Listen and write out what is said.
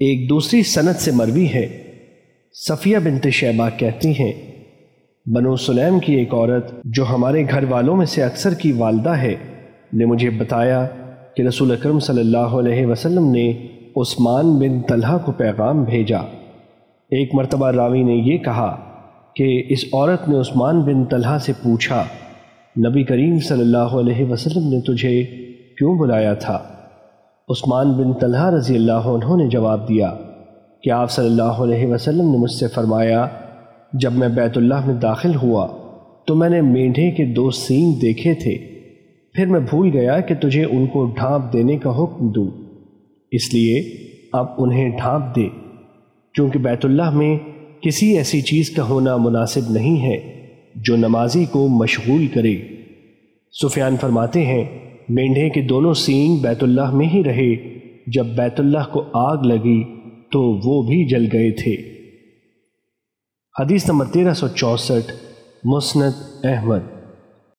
ایک دوسری سنت سے مروی ہے۔ صفیہ بنت شیبہ کہتی ہیں، بنو سلیم کی ایک عورت جو ہمارے گھر والوں میں سے اکثر کی والدہ ہے، نے مجھے بتایا کہ رسول اکرم صلی اللہ علیہ وسلم نے عثمان بن طلحہ کو پیغام بھیجا۔ ایک مرتبہ راوی نے یہ کہا کہ اس عورت نے عثمان بن طلحہ سے پوچھا، نبی کریم صلی اللہ علیہ وسلم نے تجھے کیوں بلایا تھا؟ عثمان بن طلحہ رضی اللہ عنہ نے جواب دیا کہ آپ صلی اللہ علیہ وسلم نے مجھ سے فرمایا، جب میں بیت اللہ میں داخل ہوا تو میں نے مینڈھے کے دو سینگ دیکھے تھے۔ پھر میں بھول گیا کہ تجھے ان کو ڈھانپ دینے کا حکم دوں۔ اس لیے اب انہیں ڈھانپ دے، کیونکہ بیت اللہ میں کسی ایسی چیز کا ہونا مناسب نہیں ہے جو نمازی کو مشغول کرے۔ سفیان فرماتے ہیں مینڈھے کے دونوں سینگ بیت اللہ میں ہی رہے۔ جب بیت اللہ کو آگ لگی تو وہ بھی جل گئے تھے۔ حدیث نمبر تیرہ سو چونسٹھ، مسند احمد۔